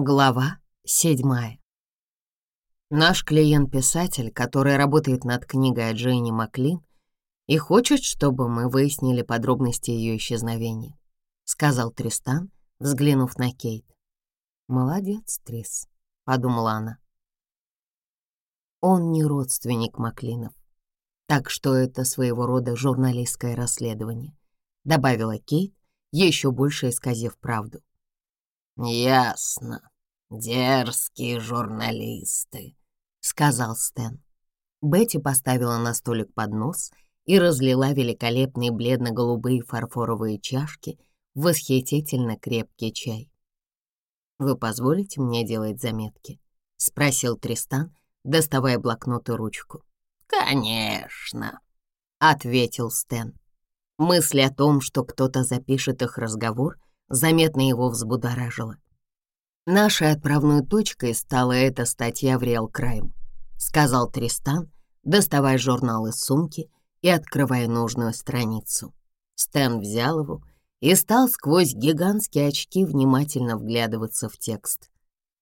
Глава 7. Наш клиент-писатель, который работает над книгой о Джейне Маклин и хочет, чтобы мы выяснили подробности ее исчезновения, сказал Тристан, взглянув на Кейт. «Молодец, Трис», — подумала она. Он не родственник Маклинов, так что это своего рода журналистское расследование, добавила Кейт, еще больше исказив правду. «Ясно. Дерзкие журналисты», — сказал Стэн. Бетти поставила на столик поднос и разлила великолепные бледно-голубые фарфоровые чашки в восхитительно крепкий чай. «Вы позволите мне делать заметки?» — спросил Тристан, доставая блокнот и ручку. «Конечно», — ответил Стэн. Мысль о том, что кто-то запишет их разговор — заметно его взбудоражило. «Нашей отправной точкой стала эта статья в Real Crime», — сказал Тристан, доставая журнал из сумки и открывая нужную страницу. Стэн взял его и стал сквозь гигантские очки внимательно вглядываться в текст.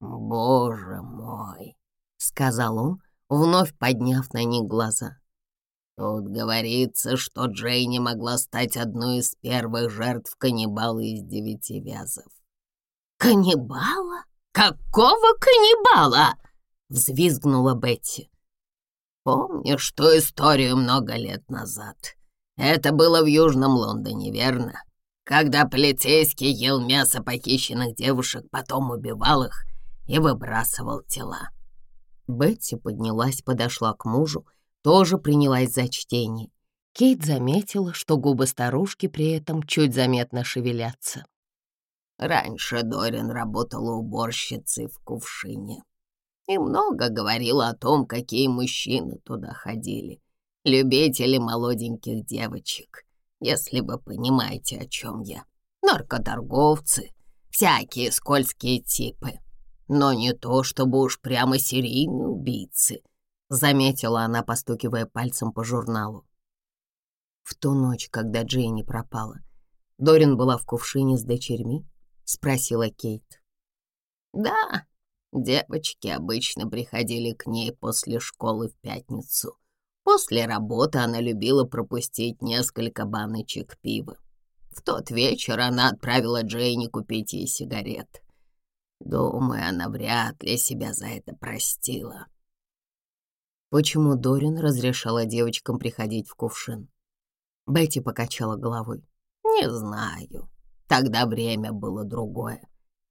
«Боже мой!» — сказал он, вновь подняв на них глаза. Тут говорится, что Джейни могла стать одной из первых жертв каннибала из девяти вязов. «Каннибала? Какого каннибала?» — взвизгнула Бетти. «Помнишь ту историю много лет назад? Это было в Южном Лондоне, верно? Когда полицейский ел мясо похищенных девушек, потом убивал их и выбрасывал тела». Бетти поднялась, подошла к мужу тоже принялась за чтение. Кейт заметила, что губы старушки при этом чуть заметно шевелятся. Раньше Дорин работала уборщицей в кувшине и много говорила о том, какие мужчины туда ходили, любители молоденьких девочек, если вы понимаете, о чем я. Наркоторговцы, всякие скользкие типы, но не то чтобы уж прямо серийные убийцы — Заметила она, постукивая пальцем по журналу. В ту ночь, когда Джейни пропала, Дорин была в кувшине с дочерьми? Спросила Кейт. Да, девочки обычно приходили к ней после школы в пятницу. После работы она любила пропустить несколько баночек пива. В тот вечер она отправила Джейни купить ей сигарет. Думаю, она вряд ли себя за это простила почему Дорин разрешала девочкам приходить в кувшин. Бетти покачала головой. «Не знаю. Тогда время было другое.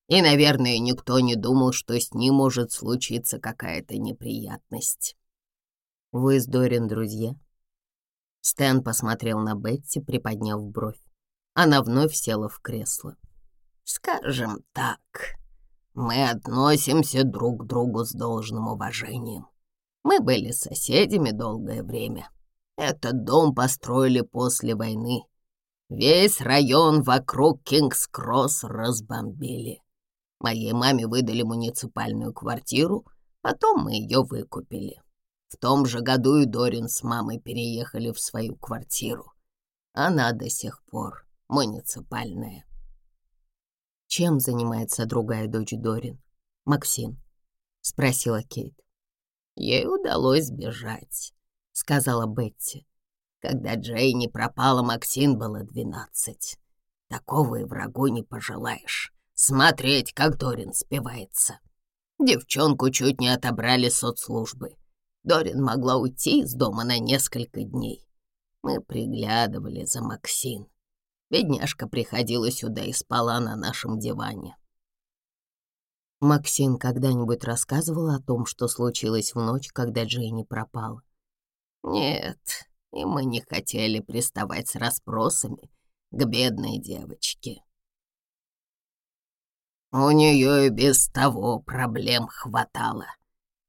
И, наверное, никто не думал, что с ним может случиться какая-то неприятность». «Вы с Дорин друзья?» Стэн посмотрел на Бетти, приподняв бровь. Она вновь села в кресло. «Скажем так, мы относимся друг к другу с должным уважением. Мы были соседями долгое время. Этот дом построили после войны. Весь район вокруг Кингс-Кросс разбомбили. Моей маме выдали муниципальную квартиру, потом мы ее выкупили. В том же году и Дорин с мамой переехали в свою квартиру. Она до сих пор муниципальная. Чем занимается другая дочь Дорин? Максим, спросила Кейт. Ей удалось сбежать», — сказала Бетти. «Когда Джейни пропала, Максин было двенадцать. Такого и врагу не пожелаешь. Смотреть, как Дорин спивается. Девчонку чуть не отобрали соцслужбы. Дорин могла уйти из дома на несколько дней. Мы приглядывали за Максин. Бедняжка приходила Максим когда-нибудь рассказывал о том, что случилось в ночь, когда Дженни пропала? Нет, и мы не хотели приставать с расспросами к бедной девочке. У нее и без того проблем хватало.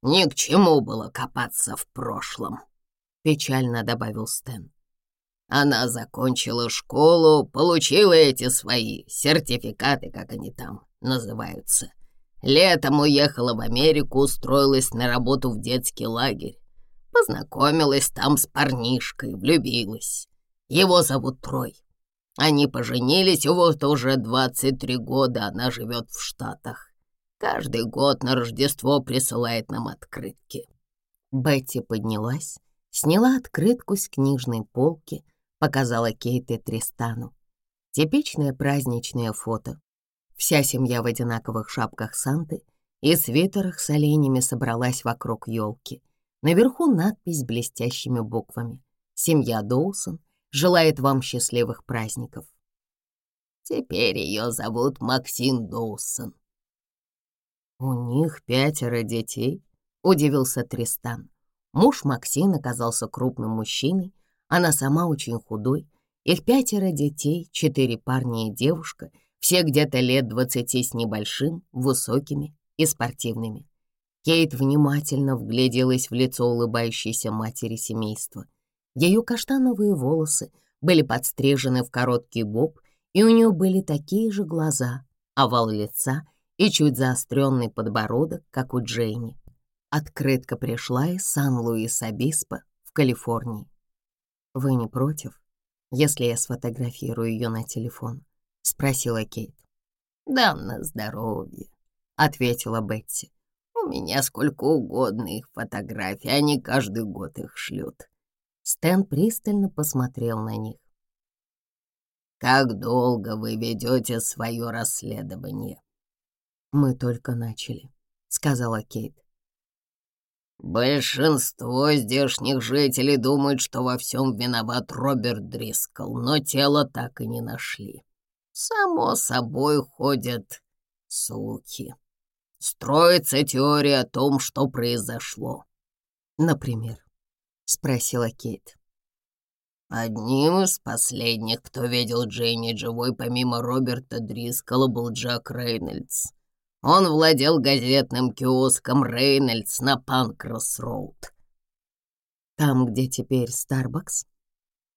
Ни к чему было копаться в прошлом, — печально добавил Стэн. Она закончила школу, получила эти свои сертификаты, как они там называются. Летом уехала в Америку, устроилась на работу в детский лагерь. Познакомилась там с парнишкой, влюбилась. Его зовут Трой. Они поженились, его вот уже 23 года она живет в Штатах. Каждый год на Рождество присылает нам открытки. Бетти поднялась, сняла открытку с книжной полки, показала Кейт и Тристану. Типичное праздничное фото. Вся семья в одинаковых шапках Санты и свитерах с оленями собралась вокруг елки. Наверху надпись блестящими буквами. «Семья Доусон желает вам счастливых праздников». Теперь ее зовут Максим Доусон. «У них пятеро детей», — удивился Тристан. Муж Максим оказался крупным мужчиной, она сама очень худой. Их пятеро детей, четыре парня и девушка — все где-то лет двадцати с небольшим, высокими и спортивными. Кейт внимательно вгляделась в лицо улыбающейся матери семейства. Ее каштановые волосы были подстрижены в короткий боб, и у нее были такие же глаза, овал лица и чуть заостренный подбородок, как у Джейни. Открытка пришла из Сан-Луис-Обиспо в Калифорнии. «Вы не против, если я сфотографирую ее на телефон?» — спросила Кейт. «Да на здоровье», — ответила Бетти. «У меня сколько угодно их фотографий, они каждый год их шлют». Стэн пристально посмотрел на них. «Как долго вы ведете свое расследование?» «Мы только начали», — сказала Кейт. «Большинство здешних жителей думают, что во всем виноват Роберт Дрискл, но тело так и не нашли», само собой ходят слухи. Строится теория о том, что произошло. Например, спросила Кейт. Одним из последних, кто видел Дженни живой, помимо Роберта Дрискала, был Джак Рейнольдс. Он владел газетным киоском Рейнольдс на Панкрос роуд Там, где теперь Старбакс?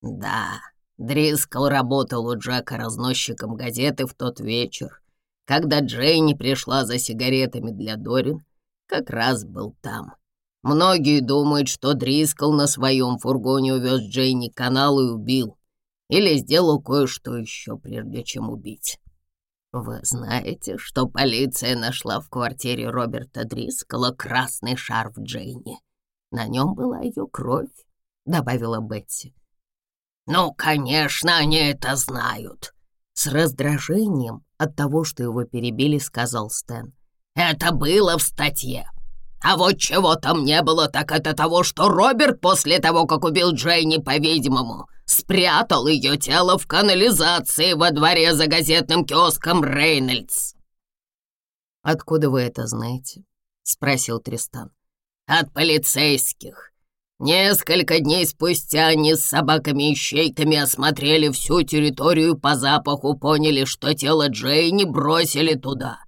Да, Дрискл работал у Джака разносчиком газеты в тот вечер, когда Джейни пришла за сигаретами для Дорин, как раз был там. Многие думают, что Дрискл на своем фургоне увез Джейни канал и убил, или сделал кое-что еще, прежде чем убить. Вы знаете, что полиция нашла в квартире Роберта Дрискла красный шарф Джейни. На нем была ее кровь, — добавила Бетси. «Ну, конечно, они это знают!» С раздражением от того, что его перебили, сказал Стэн. «Это было в статье. А вот чего там не было, так это того, что Роберт после того, как убил Джейни, по-видимому, спрятал ее тело в канализации во дворе за газетным киоском Рейнольдс». «Откуда вы это знаете?» — спросил Тристан. «От полицейских. Несколько дней спустя они с собаками и щейтами осмотрели всю территорию по запаху, поняли, что тело Джейни бросили туда,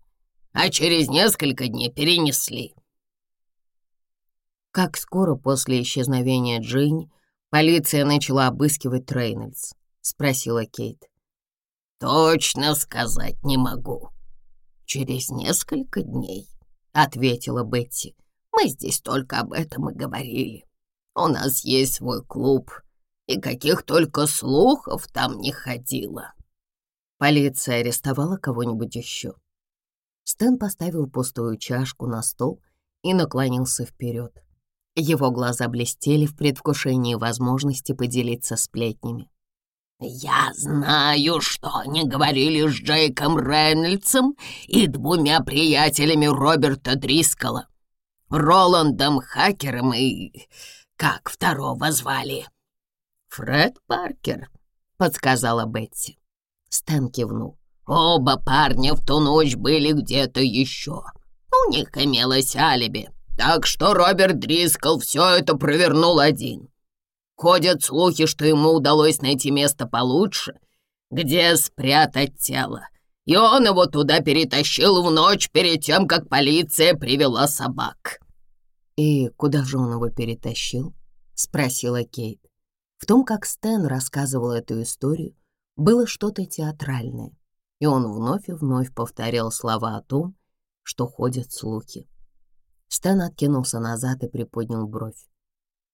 а через несколько дней перенесли. Как скоро после исчезновения Джейни полиция начала обыскивать Рейнольдс? — спросила Кейт. «Точно сказать не могу. Через несколько дней», — ответила Бетти. «Мы здесь только об этом и говорили». У нас есть свой клуб, и каких только слухов там не ходило. Полиция арестовала кого-нибудь еще. Стэн поставил пустую чашку на стол и наклонился вперед. Его глаза блестели в предвкушении возможности поделиться сплетнями. «Я знаю, что они говорили с Джейком Рейнольдсом и двумя приятелями Роберта Дрискала, Роландом Хакером и как второго звали?» «Фред Паркер», — подсказала Бетти. Стэн кивнул. «Оба парня в ту ночь были где-то еще. У них имелось алиби, так что Роберт Дрискл все это провернул один. Ходят слухи, что ему удалось найти место получше, где спрятать тело, и он его туда перетащил в ночь перед тем, как полиция привела собак». «И куда же он его перетащил?» — спросила Кейт. В том, как Стэн рассказывал эту историю, было что-то театральное, и он вновь и вновь повторял слова о том, что ходят слухи. Стэн откинулся назад и приподнял бровь.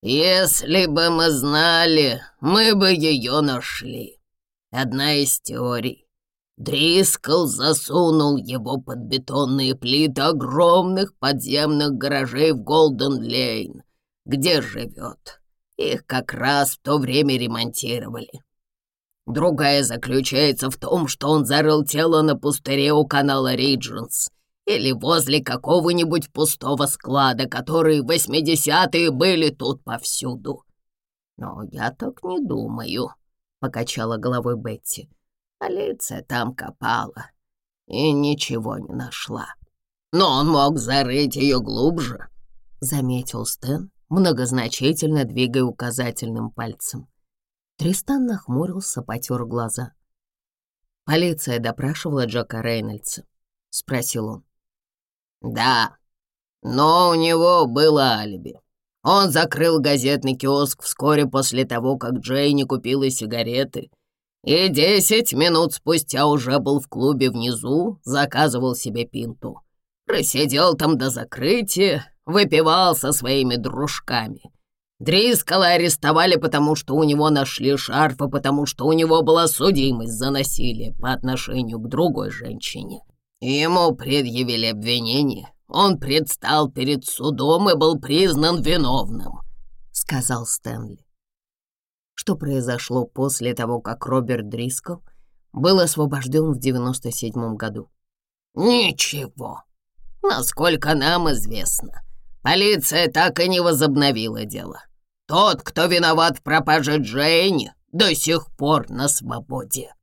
«Если бы мы знали, мы бы ее нашли. Одна из теорий. Дрискл засунул его под бетонные плиты огромных подземных гаражей в Голден-Лейн, где живет. Их как раз в то время ремонтировали. Другая заключается в том, что он зарыл тело на пустыре у канала Ридженс или возле какого-нибудь пустого склада, которые в 80-е были тут повсюду. «Но я так не думаю», — покачала головой Бетти. Полиция там копала и ничего не нашла. Но он мог зарыть ее глубже, — заметил Стэн, многозначительно двигая указательным пальцем. Тристан нахмурился, потер глаза. «Полиция допрашивала Джека Рейнольдса?» — спросил он. «Да, но у него было алиби. Он закрыл газетный киоск вскоре после того, как Джейни купила сигареты и десять минут спустя уже был в клубе внизу, заказывал себе пинту. Просидел там до закрытия, выпивал со своими дружками. Дрискала арестовали, потому что у него нашли шарф, и потому что у него была судимость за насилие по отношению к другой женщине. Ему предъявили обвинение. Он предстал перед судом и был признан виновным», — сказал Стэнли что произошло после того, как Роберт Дрискл был освобожден в 97 году. «Ничего. Насколько нам известно, полиция так и не возобновила дело. Тот, кто виноват в пропаже Джейни, до сих пор на свободе».